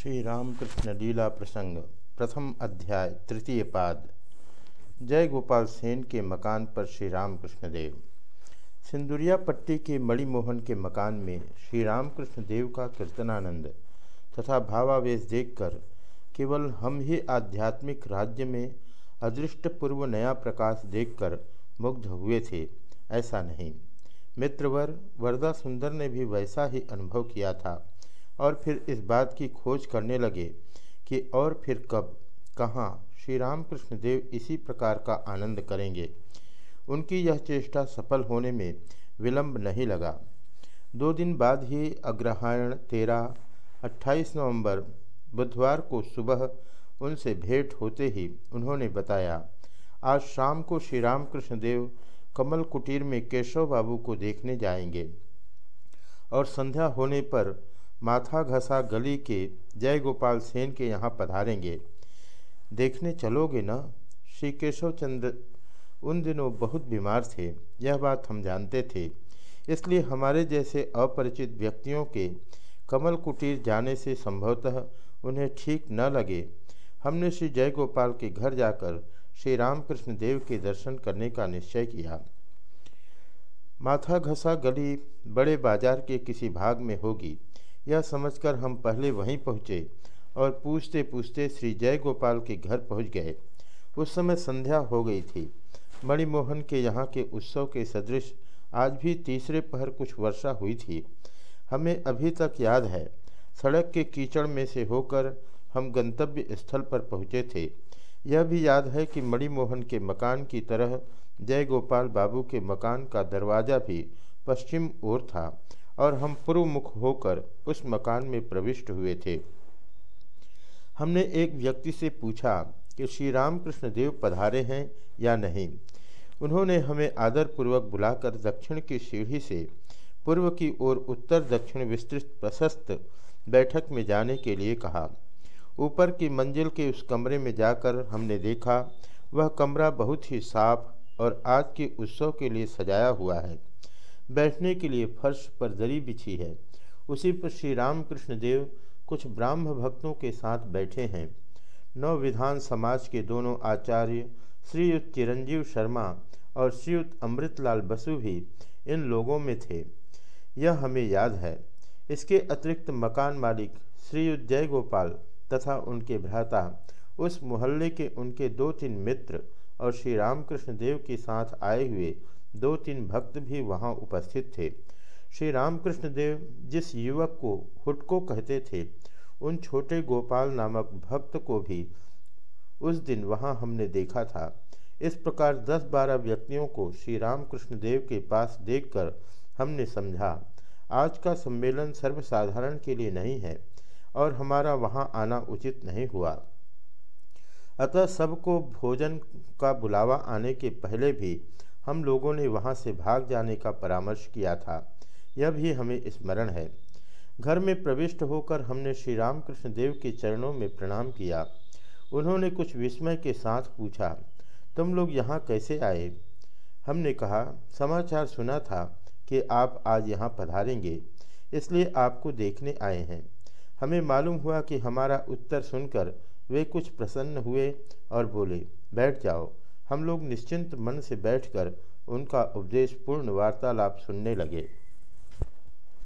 श्री रामकृष्ण लीला प्रसंग, प्रथम अध्याय, तृतीय पाद। जय गोपाल सेन के मकान पर श्री रामकृष्ण देव सिंदुरिया पट्टी के मणिमोहन के मकान में श्री रामकृष्ण देव का कीर्तनानंद तथा भावावेश देखकर केवल हम ही आध्यात्मिक राज्य में अदृष्ट पूर्व नया प्रकाश देखकर मुग्ध हुए थे, ऐसा नहीं। मित्रवर वरदा सुंदर ने भी वैसा ही अनुभव किया था। और फिर इस बात की खोज करने लगे कि और फिर कब, कहाँ। श्री रामकृष्ण देव इसी प्रकार का आनंद करेंगे। उनकी यह चेष्टा सफल होने में विलंब नहीं लगा। दो दिन बाद ही अग्रहायण तेरह, अट्ठाईस नवंबर, बुधवार को सुबह उनसे भेंट होते ही उन्होंने बताया, आज शाम को श्री रामकृष्ण देव कमल कुटीर में केशव बाबू को देखने जाएँगे और संध्या होने पर माथा घसा गली के जय गोपाल सेन के यहाँ पधारेंगे। देखने चलोगे न? श्री केशव चंद्र उन दिनों बहुत बीमार थे, यह बात हम जानते थे। इसलिए हमारे जैसे अपरिचित व्यक्तियों के कमल कुटीर जाने से संभवतः उन्हें ठीक न लगे। हमने श्री जयगोपाल के घर जाकर श्री रामकृष्ण देव के दर्शन करने का निश्चय किया। माथा घसा गली बड़े बाज़ार के किसी भाग में होगी। यह समझकर हम पहले वहीं पहुँचे और पूछते पूछते श्री जय गोपाल के घर पहुँच गए। उस समय संध्या हो गई थी। मणिमोहन के यहाँ के उत्सव के सदृश आज भी तीसरे पहर कुछ वर्षा हुई थी। हमें अभी तक याद है, सड़क के कीचड़ में से होकर हम गंतव्य स्थल पर पहुँचे थे। यह भी याद है कि मणिमोहन के मकान की तरह जय गोपाल बाबू के मकान का दरवाज़ा भी पश्चिम ओर था। और हम पूर्व मुख होकर उस मकान में प्रविष्ट हुए थे। हमने एक व्यक्ति से पूछा कि श्री रामकृष्ण देव पधारे हैं या नहीं? उन्होंने हमें आदरपूर्वक बुलाकर दक्षिण की सीढ़ी से पूर्व की ओर उत्तर दक्षिण विस्तृत प्रशस्त बैठक में जाने के लिए कहा। ऊपर की मंजिल के उस कमरे में जाकर हमने देखा, वह कमरा बहुत ही साफ़ और आज के उत्सव के लिए सजाया हुआ है। बैठने के लिए फर्श पर दरी बिछी है। उसी पर श्री रामकृष्ण देव कुछ ब्राह्म भक्तों के साथ बैठे हैं। नव विधान समाज के दोनों आचार्य श्रीयुक्त चिरंजीव शर्मा और श्रीयुक्त अमृतलाल बसु भी इन लोगों में थे। यह हमें याद है। इसके अतिरिक्त मकान मालिक श्रीयुक्त जय गोपाल तथा उनके भ्राता, उस मोहल्ले के उनके दो तीन मित्र और श्री रामकृष्ण देव के साथ आए हुए दो तीन भक्त भी वहाँ उपस्थित थे। श्री रामकृष्ण देव जिस युवक को हुटको कहते थे, उन छोटे गोपाल नामक भक्त को भी उस दिन वहाँ हमने देखा था। इस प्रकार दस बारह व्यक्तियों को श्री रामकृष्ण देव के पास देखकर हमने समझा, आज का सम्मेलन सर्वसाधारण के लिए नहीं है और हमारा वहाँ आना उचित नहीं हुआ। अतः सबको भोजन का बुलावा आने के पहले भी हम लोगों ने वहाँ से भाग जाने का परामर्श किया था। यह भी हमें स्मरण है। घर में प्रविष्ट होकर हमने श्री रामकृष्ण देव के चरणों में प्रणाम किया। उन्होंने कुछ विस्मय के साथ पूछा, तुम लोग यहाँ कैसे आए? हमने कहा, समाचार सुना था कि आप आज यहाँ पधारेंगे, इसलिए आपको देखने आए हैं। हमें मालूम हुआ कि हमारा उत्तर सुनकर वे कुछ प्रसन्न हुए और बोले, बैठ जाओ। हम लोग निश्चिंत मन से बैठकर उनका उपदेश पूर्ण वार्तालाप सुनने लगे।